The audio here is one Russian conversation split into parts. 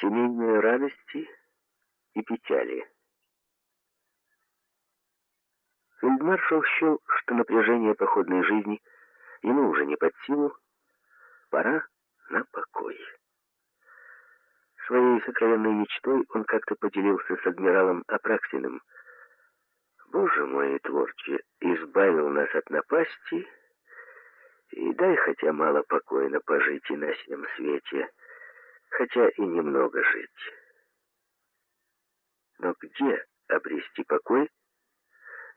семейные радости и печали. Фельдмаршал счел, что напряжение походной жизни ему уже не под силу, пора на покой. Своей сокровенной мечтой он как-то поделился с адмиралом Апраксиным. «Боже мой, творче, избавил нас от напасти, и дай хотя мало покойно пожить и на всем свете, хотя и немного жить. Но где обрести покой,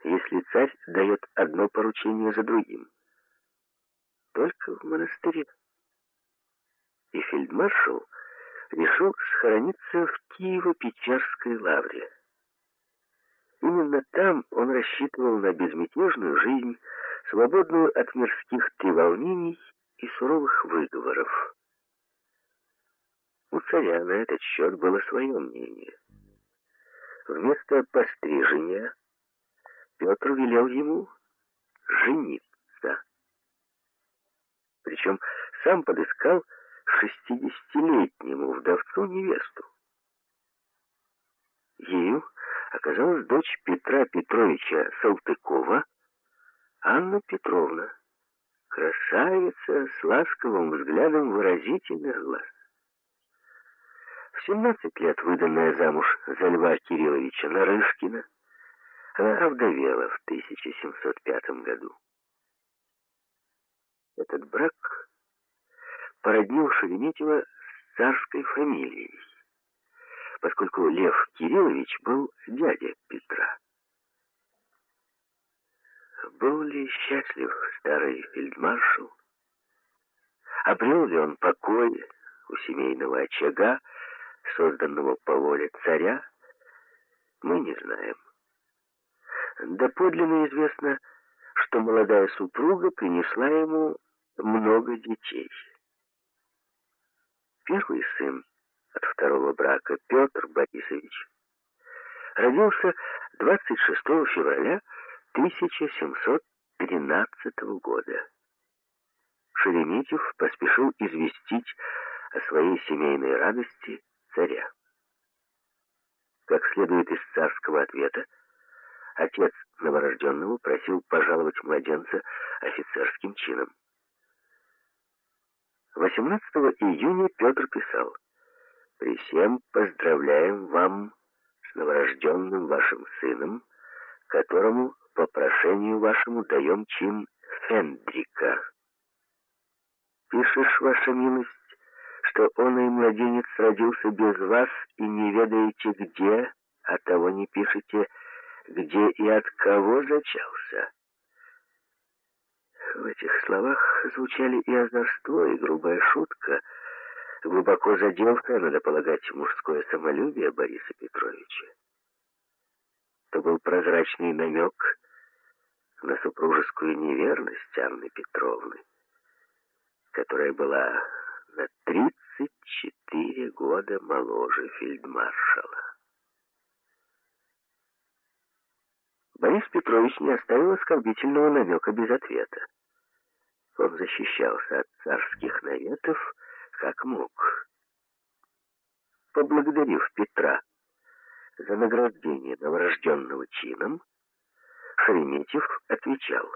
если царь дает одно поручение за другим? Только в монастыре. И фельдмаршал решил схорониться в Киево-Печерской лавре. Именно там он рассчитывал на безмятежную жизнь, свободную от мирских треволнений и суровых выговоров. Царя на этот счет было свое мнение. Вместо пострижения Петр велел ему жениться. Причем сам подыскал шестидесятилетнему вдовцу невесту. Ею оказалась дочь Петра Петровича Салтыкова, Анна Петровна, красавица с ласковым взглядом выразительных глаз. В 17 лет выданная замуж за Льва Кирилловича Нарышкина, она овдовела в 1705 году. Этот брак породнил Шереметьева с царской фамилией, поскольку Лев Кириллович был дядя Петра. Был ли счастлив старый фельдмаршал? Обрел ли он покой у семейного очага, созданного по воле царя? Мы не знаем. Доподлинно известно, что молодая супруга принесла ему много детей. Первый сын от второго брака, Петр Борисович, родился 26 февраля 1713 года. Шереметьев поспешил известить о своей семейной радости царя. Как следует из царского ответа, отец новорожденного просил пожаловать младенца офицерским чином. 18 июня Петр писал, «При всем поздравляем вам с новорожденным вашим сыном, которому по прошению вашему даем чин Фендрика. Пишешь, ваша милость, что он и младенец родился без вас и не ведаете где, а того не пишете, где и от кого зачался». В этих словах звучали и озорство, и грубая шутка, глубоко задевшая, надо полагать, мужское самолюбие Бориса Петровича. Это был прозрачный намек на супружескую неверность Анны Петровны, которая была на 34 года моложе фельдмаршала. Борис Петрович не оставил оскорбительного намека без ответа. Он защищался от царских наветов, как мог. Поблагодарив Петра за награждение новорожденного чином, Шереметьев отвечал,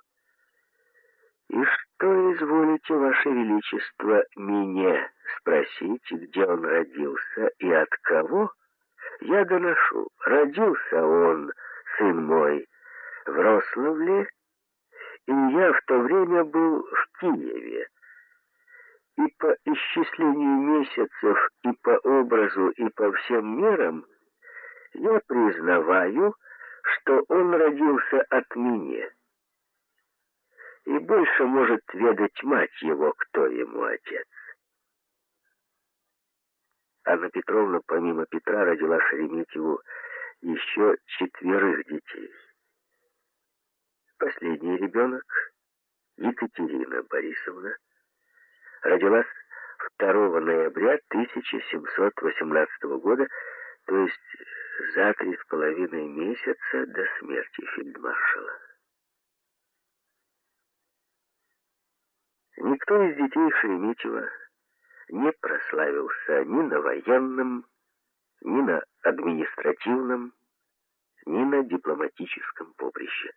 «И что изволите, Ваше Величество, мне спросить, где он родился и от кого? Я доношу, родился он, сын мой, в Рославле, и я в то время был в Киеве. И по исчислению месяцев, и по образу, и по всем мерам я признаваю, что он родился от меня. И больше может ведать мать его, кто ему отец. Анна Петровна, помимо Петра, родила Шереметьеву еще четверых детей. Последний ребенок, Екатерина Борисовна, родилась 2 ноября 1718 года, то есть за три с половиной месяца до смерти фельдмаршала. Никто из детей Шереметьева не прославился ни на военном, ни на административном, ни на дипломатическом поприще.